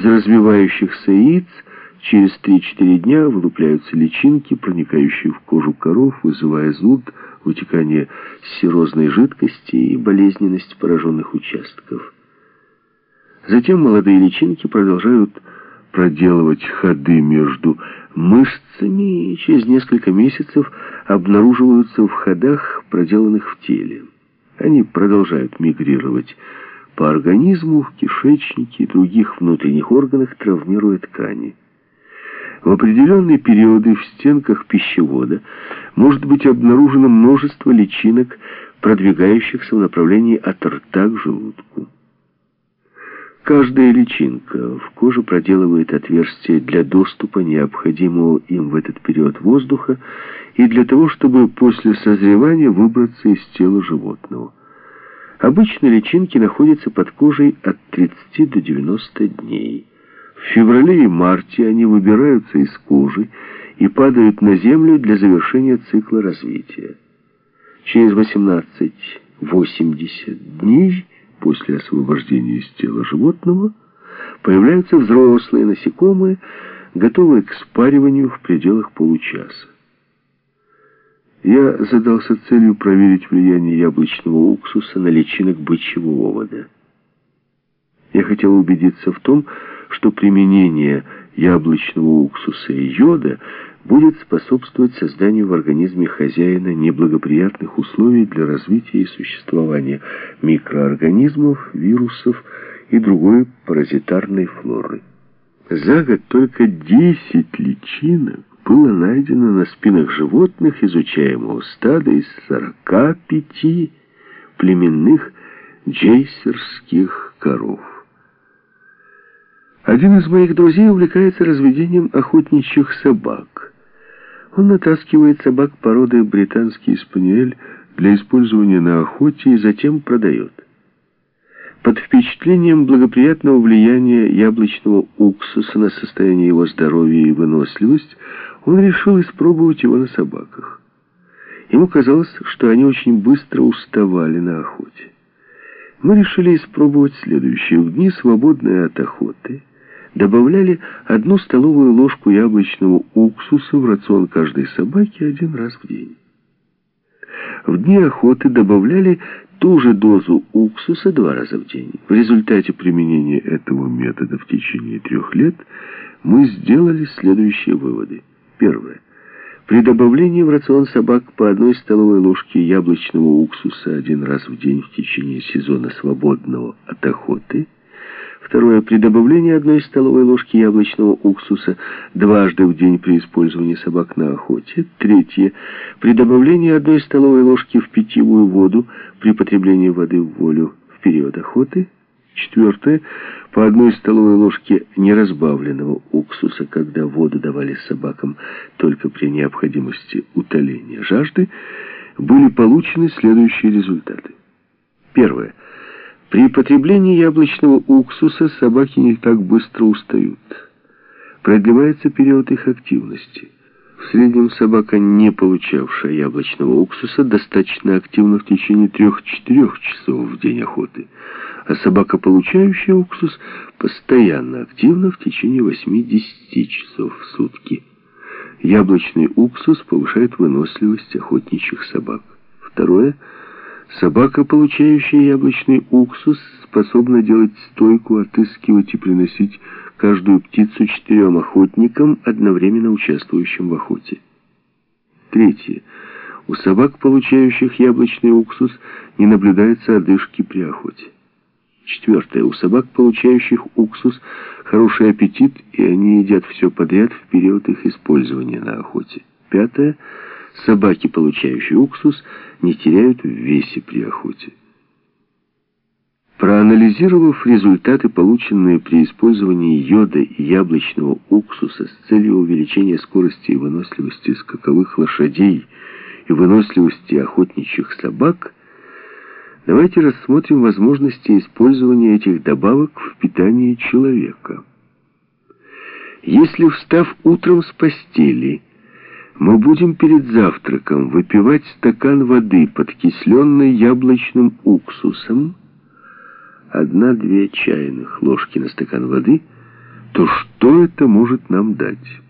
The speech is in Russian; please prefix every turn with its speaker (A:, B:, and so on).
A: Из развивающихся яиц через 3-4 дня вылупляются личинки, проникающие в кожу коров, вызывая зуд, вытекание серозной жидкости и болезненность пораженных участков. Затем молодые личинки продолжают проделывать ходы между мышцами и через несколько месяцев обнаруживаются в ходах, проделанных в теле. Они продолжают мигрировать по организму, в кишечнике и других внутренних органах, травмируя ткани. В определенные периоды в стенках пищевода может быть обнаружено множество личинок, продвигающихся в направлении от рта к желудку. Каждая личинка в коже проделывает отверстие для доступа необходимого им в этот период воздуха и для того, чтобы после созревания выбраться из тела животного. Обычно личинки находятся под кожей от 30 до 90 дней. В феврале и марте они выбираются из кожи и падают на землю для завершения цикла развития. Через 18-80 дней после освобождения из тела животного появляются взрослые насекомые, готовые к спариванию в пределах получаса. Я задался целью проверить влияние яблочного уксуса на личинок бычьего овода. Я хотел убедиться в том, что применение яблочного уксуса и йода будет способствовать созданию в организме хозяина неблагоприятных условий для развития и существования микроорганизмов, вирусов и другой паразитарной флоры. За год только 10 личинок было найдено на спинах животных изучаемого стада из 45 племенных джейсерских коров. Один из моих друзей увлекается разведением охотничьих собак. Он натаскивает собак породы британский спаниель для использования на охоте и затем продает. Под впечатлением благоприятного влияния яблочного уксуса на состояние его здоровья и выносливость, он решил испробовать его на собаках. Ему казалось, что они очень быстро уставали на охоте. Мы решили испробовать следующее. В дни, свободные от охоты, добавляли одну столовую ложку яблочного уксуса в рацион каждой собаки один раз в день. В дни охоты добавляли ту же дозу уксуса два раза в день. В результате применения этого метода в течение трех лет мы сделали следующие выводы. Первое. При добавлении в рацион собак по одной столовой ложке яблочного уксуса один раз в день в течение сезона свободного от охоты – Второе. При добавлении одной столовой ложки яблочного уксуса дважды в день при использовании собак на охоте. Третье. При добавлении одной столовой ложки в питьевую воду при потреблении воды в волю в период охоты. Четвертое. По одной столовой ложке неразбавленного уксуса, когда воду давали собакам только при необходимости утоления жажды, были получены следующие результаты. Первое. При потреблении яблочного уксуса собаки не так быстро устают. Продлевается период их активности. В среднем собака, не получавшая яблочного уксуса, достаточно активна в течение 3-4 часов в день охоты, а собака, получающая уксус, постоянно активна в течение 8-10 часов в сутки. Яблочный уксус повышает выносливость охотничьих собак. Второе – Собака, получающая яблочный уксус, способна делать стойку, отыскивать и приносить каждую птицу четырем охотникам, одновременно участвующим в охоте. Третье. У собак, получающих яблочный уксус, не наблюдается одышки при охоте. Четвертое. У собак, получающих уксус, хороший аппетит, и они едят все подряд в период их использования на охоте. Пятое. Собаки, получающие уксус, не теряют в весе при охоте. Проанализировав результаты, полученные при использовании йода и яблочного уксуса с целью увеличения скорости и выносливости скаковых лошадей и выносливости охотничьих собак, давайте рассмотрим возможности использования этих добавок в питании человека. Если, встав утром с постели, мы будем перед завтраком выпивать стакан воды, подкисленной яблочным уксусом, одна-две чайных ложки на стакан воды, то что это может нам дать?